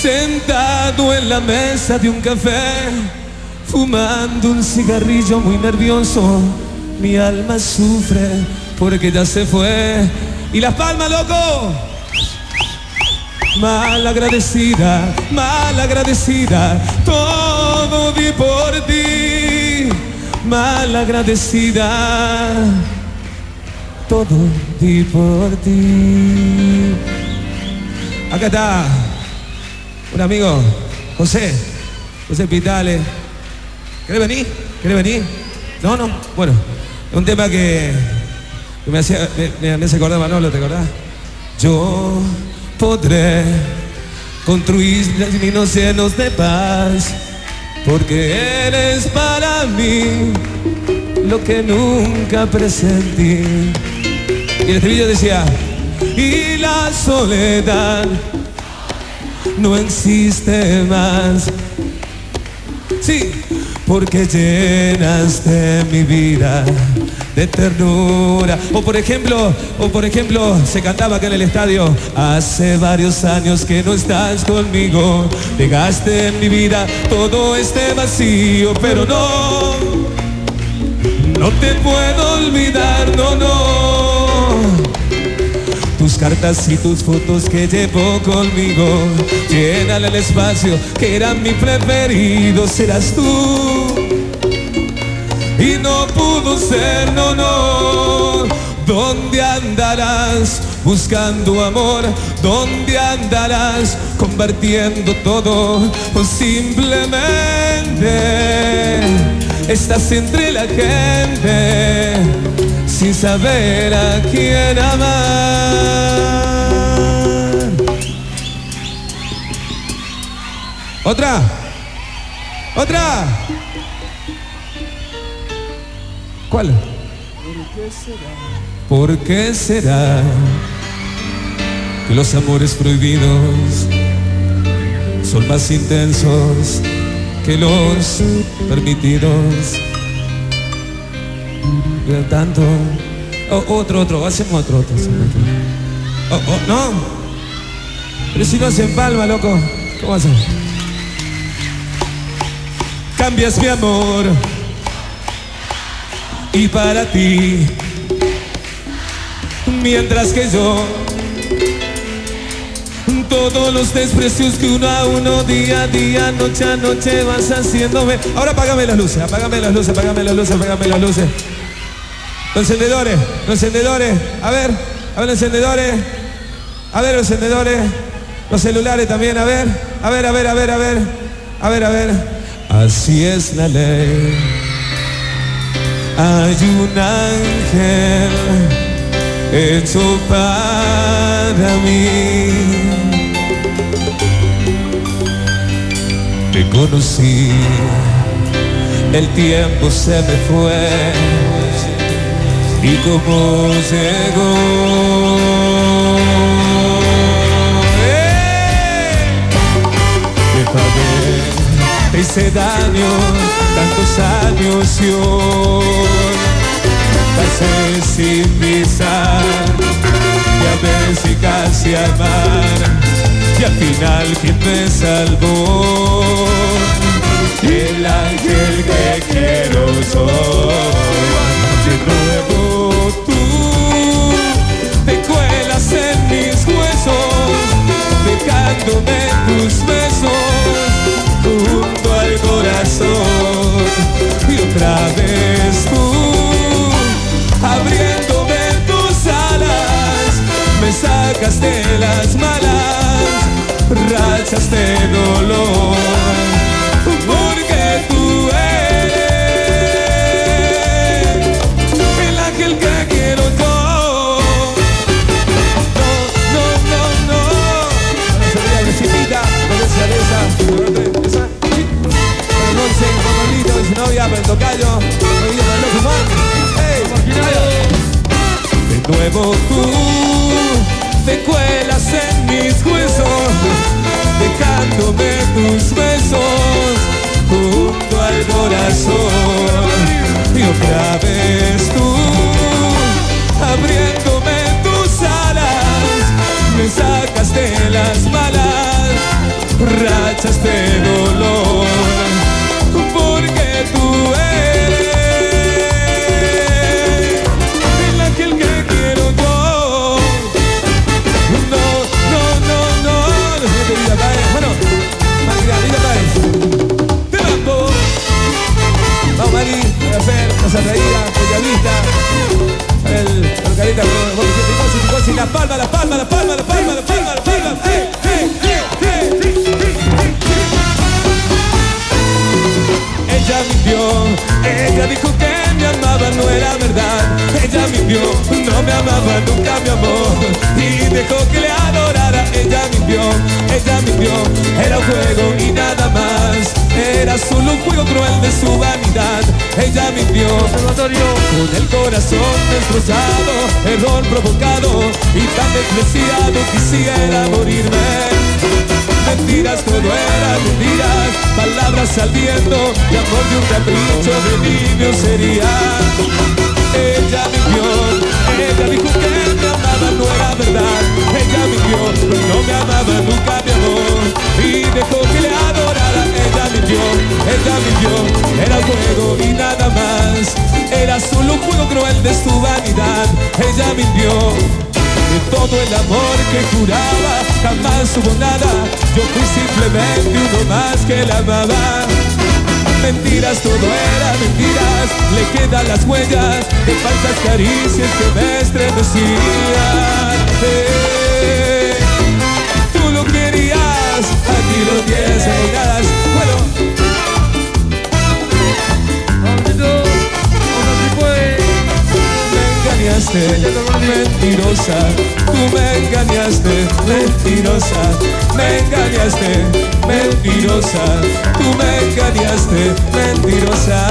Sentado en la mesa de un café, fumando un cigarrillo muy nervioso, mi alma sufre porque ya se fue. Y las palmas, loco. Mal agradecida, mal agradecida, todo di por ti. Mal agradecida, todo di por ti. Acá está un amigo, José, José Pitales. ¿Querés venir? ¿Querés venir? No, no. Bueno, es un tema que, me, hacía, me, me hace acordar Manolo, ¿te acordás? Yo podré construir caminos llenos de paz, porque eres para mí lo que nunca presentí. Y en este vídeo decía, y la soledad no existe más. Sí, porque llenaste mi vida de ternura. O por ejemplo, o por ejemplo, se cantaba acá en el estadio, hace varios años que no estás conmigo, dejaste en mi vida todo este vacío, pero no, no te puedo Y tus fotos que llevo conmigo Llenan el espacio que era mi preferido Serás tú Y no pudo ser, no, no ¿Dónde andarás buscando amor? ¿Dónde andarás compartiendo todo? O simplemente estás entre la gente sin saber a quién amar. Otra, otra. ¿Cuál? ¿Por qué será que los amores prohibidos son más intensos que los permitidos? Tanto. Oh, otro, otro, hacemos otro, otro. hacemos otro. Oh, oh, no. Pero si no se empalma, loco. ¿Cómo hacemos? Cambias mi amor. Y para ti. Mientras que yo. Todos los desprecios que uno a uno, día a día, noche a noche vas haciéndome. Ahora apágame las luces, apágame las luces, apágame las luces, apágame las luces. Los encendedores, los encendedores. A ver, a ver los encendedores. A ver los encendedores. Los celulares también, a ver. A ver, a ver, a ver, a ver. A ver, a ver. Así es la ley. Hay un ángel hecho para mí. Conocí, el tiempo se me fue y cómo llegó. ¡Eh! Pagué, te hice daño tantos años y hoy pasé sin pisar y a si casi amar y al final quien me salvó el ángel que quiero soy de nuevo tú te cuelas en mis huesos, dejándome tus besos junto al corazón. Y otra vez tú, abriéndome tus alas, me sacas de las malas rachas de dolor. las malas rachas de dolor, porque tú eres el que quiero yo. No, no, no, no, bueno, te. Vamos, Mari. El, el carita, el, con con con con con verdad, ella mintió, no me amaba, nunca me amó. Y dejó que le adorara, ella mintió, ella mintió, era un juego y nada más, era solo un juego cruel de su vanidad, ella mintió, con el corazón destrozado, error provocado. Y tan despreciado quisiera morirme. Mentiras, todo era mentiras, palabras saliendo, y amor de un capricho de niño sería. Ella mintió, ella dijo que me amaba, no era verdad. Ella mintió, pero no me amaba, nunca me amó. Y dejó que le adorara, ella mintió, ella mintió. Era juego y nada más. Era solo un juego cruel de su vanidad. Ella mintió. De todo el amor que juraba, jamás hubo nada. Yo fui simplemente uno más que la amaba mentiras, todo era mentiras. Le quedan las huellas de falsas caricias que me estremecían. Eh, tú lo querías, aquí lo tienes, amigas. Bueno. Me engañaste, mentirosa, tú me engañaste, mentirosa, me engañaste, me tú me engañaste, mentirosa.